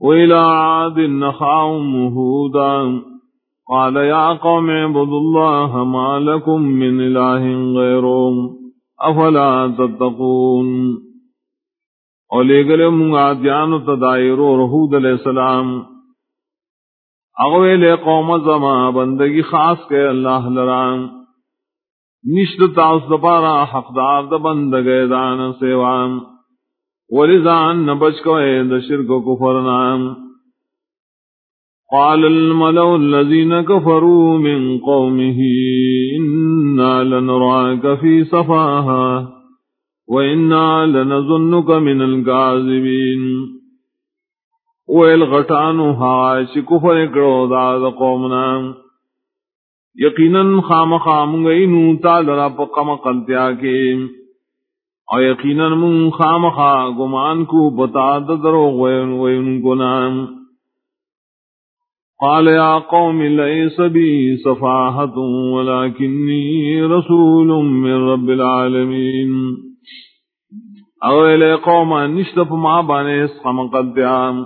وإلى عاد نخاهم هودا قال يا قوم اعبدوا الله ما لكم من إله غيره أفلا تتقون اور لے گلے منگا دیان و تدائر اور حود علیہ السلام اغوے لے قوم زما بندگی خاص کے اللہ لران نشت تاس دپارا حقدار د بندگے دان سیوان ورزان نبچ کو د شرک و کفر نام. قال الملو الذين كفروا من قومه إنا لنرعاك في صفاها وإنا لنظنك من الكاذبين. ویل غٹانو ہا چی کفر کرو دا دا قومنا یقینا خام خام گئی نو تا لرا پا قم قلتیا کے اور یقینا من خام خا گمان کو بتا دا دروغ وین وین کو نام۔ قال يا قوم ليس بي صفاحة ولكني رسول من رب العالمين اولے قوم نشتف ما بانے اسقم قدیام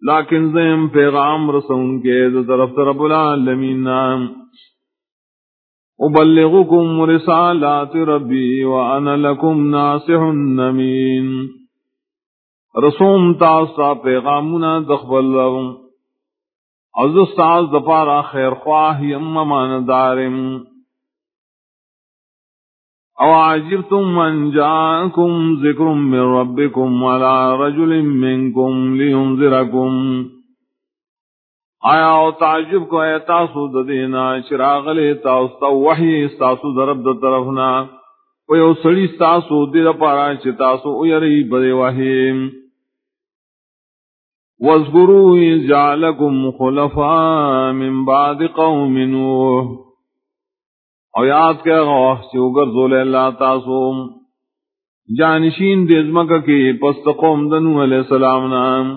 لیکن زیم پیغام رسون کے طرف رب العالمین نام۔ ابلغکم رسالات ربی وانا لکم ناصح نمین رسوم تاستا پیغامنا دخبل لهم از استاز دپارا خیر خواہ یم مان دارم. او عجبتم من جاءكم ذکر من ربكم على رجل منكم لينذركم آیا او تعجب کو اے تاسو ددینا چراغ لے تاسو تا وحی تاسو درب د طرفنا. او یو سړی تاسو دې لپاره چې تاسو او یری بده وحی واذکروا جعلکم خلفاء من بعد قوم نوح. او یاد کے غوح سے اگر زول اللہ تاسو جانشین دیزمک کی پست قوم دنو علیہ السلام نام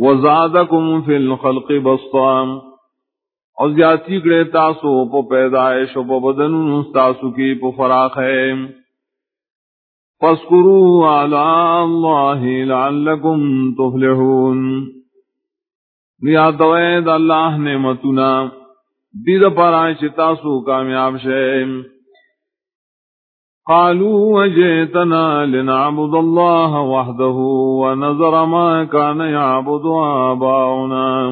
وزادکم فی الخلق بسطام. او زیادتی کرے تاسو پو پیدائش و پو بدنو تاسو کی پو فراخ ہے. فاسکروا علی اللہ لعلکم تفلحون. نیاد وید اللہ نعمتنا. دید پر آئے تاسو کامیاب شے قالوا وجئتنا لنعبد الله وحده ونظر ما كان يعبد آباؤنا.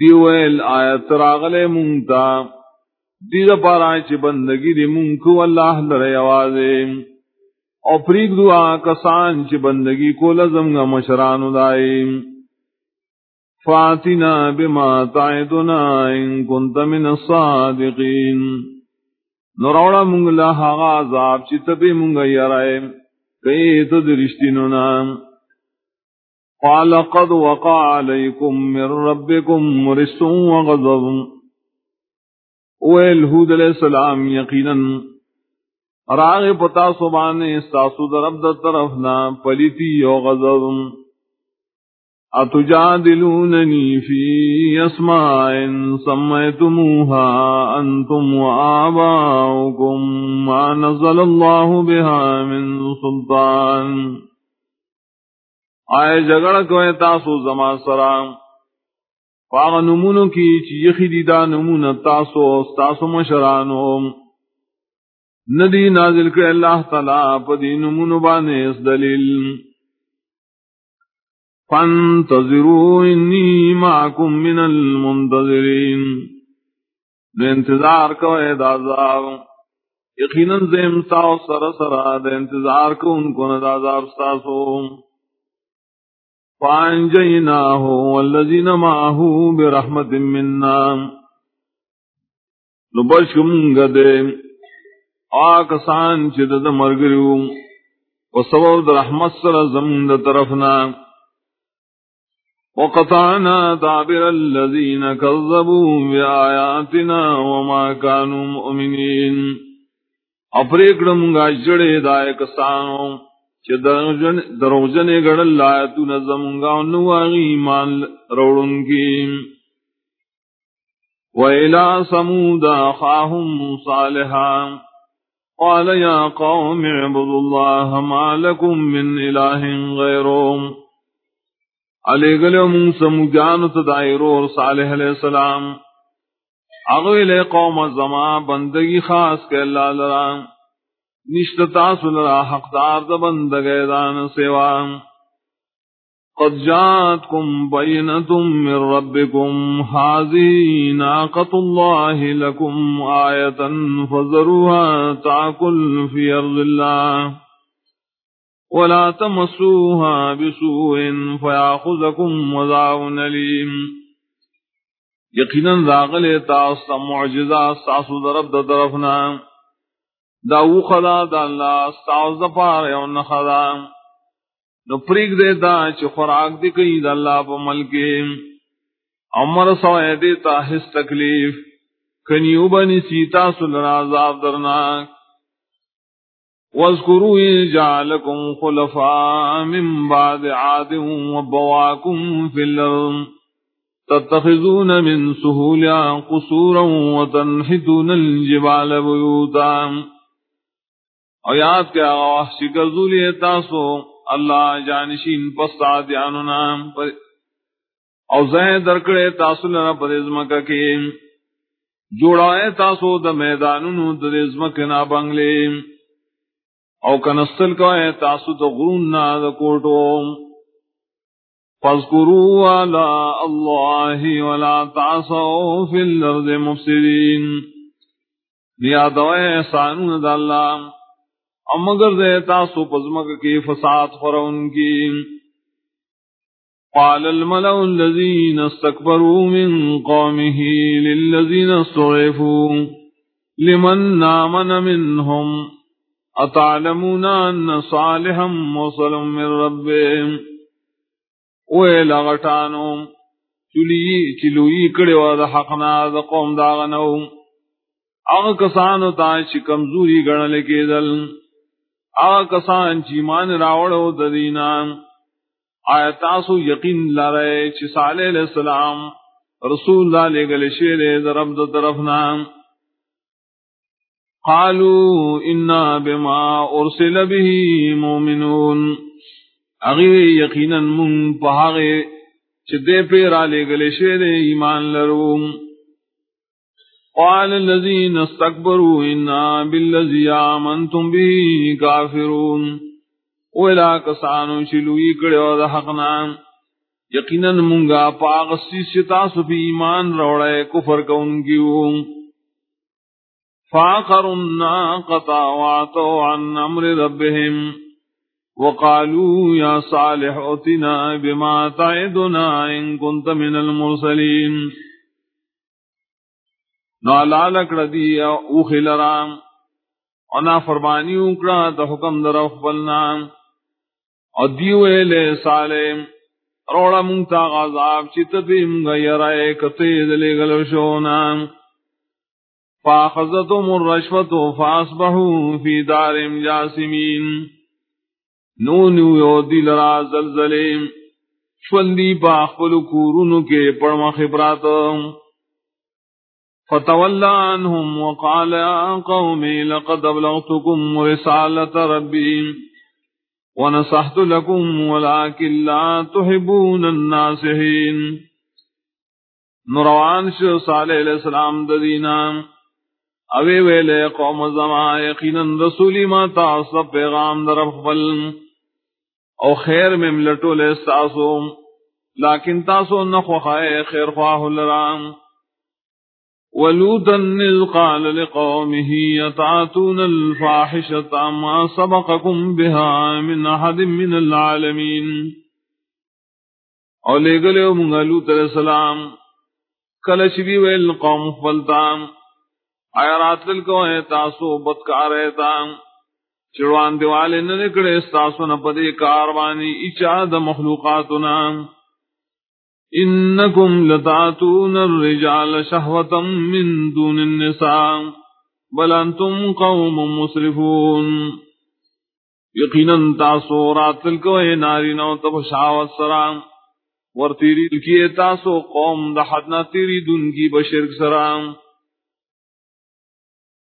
دیویل آیت راغلے مونتا دید پارا چی بندگی دی منکو اللہ لرے آوازے. او پریگ دعا کسان چی بندگی کو لزم گا مشرانو دائی. فاتنا بما تعدنا ان کنت من الصادقین. نروڑا منگ لہا عذاب، چی تبی منگ یرائے کئی تو درشتینو نام. قال قد وقع عليكم من ربكم مرس وغضب اویل حود علیہ السلام یقینا، راغ پتا سبانے ساسو درب در طرف نا پلیتی و غضب. اتجادلوننی فی اسماء سمیتموها انتم و ما نزل اللہ بها من سلطان. آئے جگڑ کوئے تاسو زمان سرام پاغ نمونو کی چی یخی دیدا نمون تاسو تاسو مشرانو. ندی نازل کر اللہ تعالی پدی نمونو بانے اس دلیل. فانتظروا انی معکم من المنتظرین۔ دے انتظار کو اے دازاب یقیناً زیم تاو سر سرا دے انتظار کو ان کو ندازاب ستاسو فانجیناه والذین معه برحمت منا نبشم گدے آکسان چد د مرګریو و سبب د رحمت سره زمون طرفنا۔ وقطعنا دابر الذين كذبوا بآياتنا وما كانوا مؤمنين. اپریکڑم گا جڑے دائے کسانوں دروجن گڑ لایا تو نظم گا نواغی ایمان روڑن کی. ویلا سمودا خاہم صالحا قال يا قوم اعبدوا الله ما لكم من إله غيره علی گلو من سمجان تدائر اور صالح علیہ السلام. اغویل قوم زمان بندگی خاص کے اللہ لرام. نشتتا سنرا حقدار دا بندگی دان سوام قد جاتكم بينة من ربكم هذه ناقة الله لكم آية فذروها تاكل في أرض الله ولا تمسوها بسوء فيأخذكم وضع نليم يقينا ذاقل تاس معجزة ساسو درب دا طرفنا داو خدا دا اللہ استعوذ دفار یون خدا. نو پریگ دیتا چی خوراک دی کئی دا اللہ پا ملکی عمر سوئے دیتا حس تکلیف. کنیو بنی سیتا سلر عذاب درناک. واذکروا جعلکم خلفاء من بعد عاد وبواکم فی الارض تتخذون من سهولیا قصورا وتنحتون الجبال بیوتا او یاد کیا وحشی گرزولی تاسو اللہ جانشین پستا دیانونا او زین درکڑے تاسو لنا پر ازمکا کی جوڑائے تاسو دا میدانونو دا ازمکا نا بنگلے او کنستل کو ہے تاسو دا غرون نا دا کوٹو فاذکروا علا اللہ ولا تاسو فی الارض مفسدین. نیادوئے احسانون دا اللہ مگر دے تاسو پزمک کی فساد فرون کی قال الملأ الذين استكبروا من قومه للذين استضعفوا. لمن آمن منهم. أتعلمون أن صالحا وصل من ربهم؟ ويلا غټانو چلی چلوئی کڑے وا د حقنا د قوم داغنو هغه کسانو ته چې کمزوري ګڼل کېدل آ کسان چی مان راوڑو ددینا آیا تاسو یقین لارے چی صالح علیہ السلام رسول اللہ لے گلے شیرے درب دا طرفنا قالوا انا بما ارسل به مومنون اغیر یقینا من پہاگے چی دے پیرا لے گلے شیرے ایمان لروم قال الذين استكبروا إنا بالذي آمنتم به كافرون. ولا كسانو شلوی کڑے دا حقنا. یقینا منگا پاغ سیستا سفی ایمان روڑے کفر کون کیو فاقر الناقة وعطوا عن أمر ربهم وقالوا يا صالح أتنا بما تعدنا إن كنت من المرسلين. نو لال کړه دی او خلرام انا فرمانی وکړه د حکم در خپلنا او دیو له سالم روړه مونږ تا غذاب چې ته دې مونږ یې کته دې فاخذتهم الرشوة فاصبحوا في دار جاسمين. نونو یو دل را زلزلیم. شوندی پا خپل کورونو کې پړما خبراتم فتولى عنهم وقال يا قومي لقد أبلغتكم رسالة ربي ونصحت لكم ولكن لا تحبون الناسحين نروان شو صالح علیہ السلام ددینا اوے ویلے قوم زما یقینا رسولی ما تاسو پیغام در خپل او خیر میں ملٹو لے ساسو. لیکن تاسو نخو خائے خیر خواہ لرام ولوطا إذ قال لقومه يتعاتون الفاحشة ما سبقكم بها من أحد من العالمين اور لے گلے منگا لوت علیہ السلام. کلش بھی ویل قوم فلتام آیا راتل کو ہے تاسو بدکار ہے تام چڑوان دیوالے نہ نکڑے، تاسو نہ پدے کاروانی اچا د مخلوقاتنا انکم لتاتون الرجال شهوة من دون النساء، بل انتم قوم مسرفون۔ یقینا تاسو راتل کو ہے ناری نو تب شاوت سرام ور تیری کیے تاسو قوم د حد نہ تیری دن کی بشرک سرام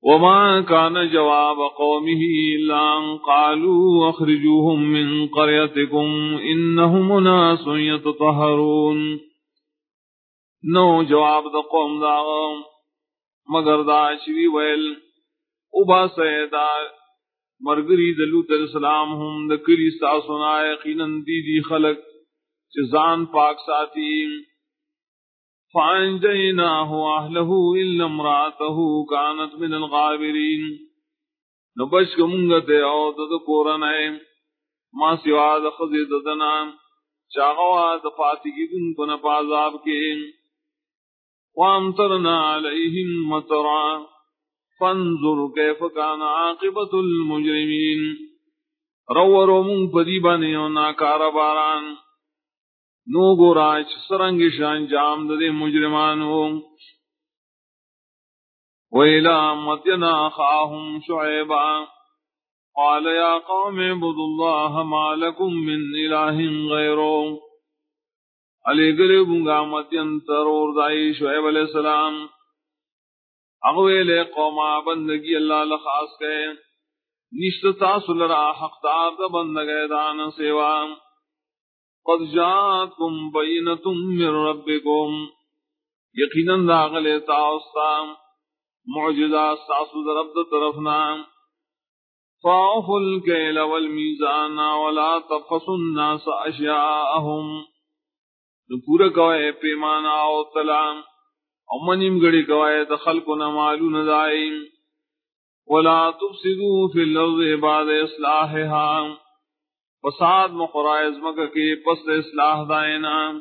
وما كان جواب قومه إلا أن قالوا أخرجوهم من قريتكم إنهم ناس يتطهرون. نو جواب دا قوم دا مگر دا شوی ویل ابا سیدا مرگری دلو تر سلام ہم دا کری ساسونا یقیناً دی دی خلق چزان پاک ساتیم. فانجيناه واهله الا امراته كانت من الغابرين. نبش کمنگتے او دد کورنائے ما سوا د خزی ددنا. چاغوا د فاتگی دن کن پازاب کے. وامترنا علیہم مطرا فانظر کیف کان عاقبت المجرمین رو رو من پدیبانی و ناکار باران نو گوراج سرنگ شان جام دے مجرمانو. ویلا متنا خاہم شعیبا. قال یا قوم عبد الله ما لكم من اله غيره علی گلے بنگا متین ترور دائی شعیب علیہ السلام. اغویل قوما بندگی اللہ لخاص کے. نشت نشتا سلرا حق دار دا بندگی دان سیوام قد جاءتكم بينة من ربكم. يقينا داخل تاوستا معجزة ساسو درب طرفنا. فاعفوا الكيل والميزان ولا تبخسوا الناس أشياءهم. پورا کوئے پیمانا او تلام او منیم گڑی کوئے تخلقنا معلون دائیم ولا تفسدوا في الأرض بعد إصلاحها. فساد مقرائز مکہ کے پس اصلاح دائنا۔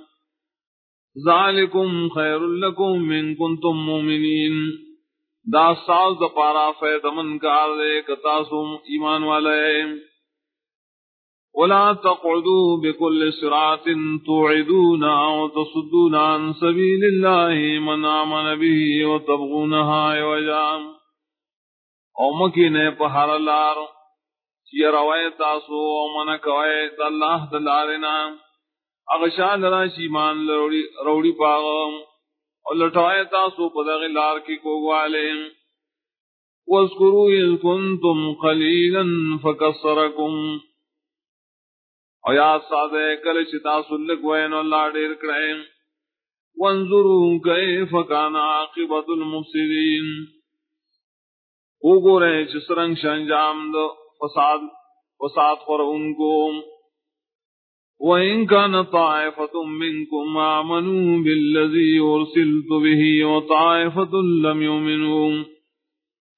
ذالکم خیر لکم من کنتم مومنین۔ دا ساز دا پارا فید من کار دے کتاسم ایمان والے ولا تقعدوا بكل صراط توعدون او تصدون عن سبيل الله من آمن به وتبغونها عوجا۔ او مکینے پہر لارو چی روای تاسو او من کوای د الله د لارنا اغشان را شی روڑی پاغم. او لټوای تاسو په دغه لار کې کوواله واذکروا اذ کنتم قلیلا فکسرکم. او یا ساده کله چې تاسو لږ وین الله ډیر کړئ وانظروا کیف کان عاقبت المفسدين وګورئ چې څنګه شانجام دو فساد فساد خور ان کو وَإِن كَانَ طَائِفَةٌ مِّنكُمْ آمَنُوا بِالَّذِي أُرْسِلْتُ بِهِ وَطَائِفَةٌ لَّمْ يُؤْمِنُوا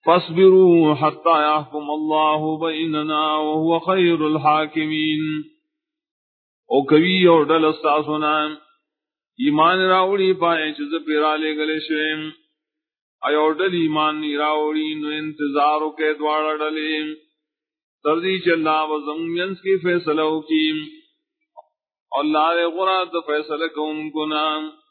فَاصْبِرُوا حَتَّى يَحْكُمَ اللَّهُ بَيْنَنَا وَهُوَ خَيْرُ الْحَاكِمِينَ. او کبھی اور ڈل استاسونا، ایمان راوڑی پائے چیز پیرا لے گلے شویم. آیا اور ڈل ایمان راوڑی نو انتظارو کے دوارا ڈلیم. تردی چلا و زمینس کی فیصلہ کی۔ اور لار غرات فیصلہ کو ان کو نام۔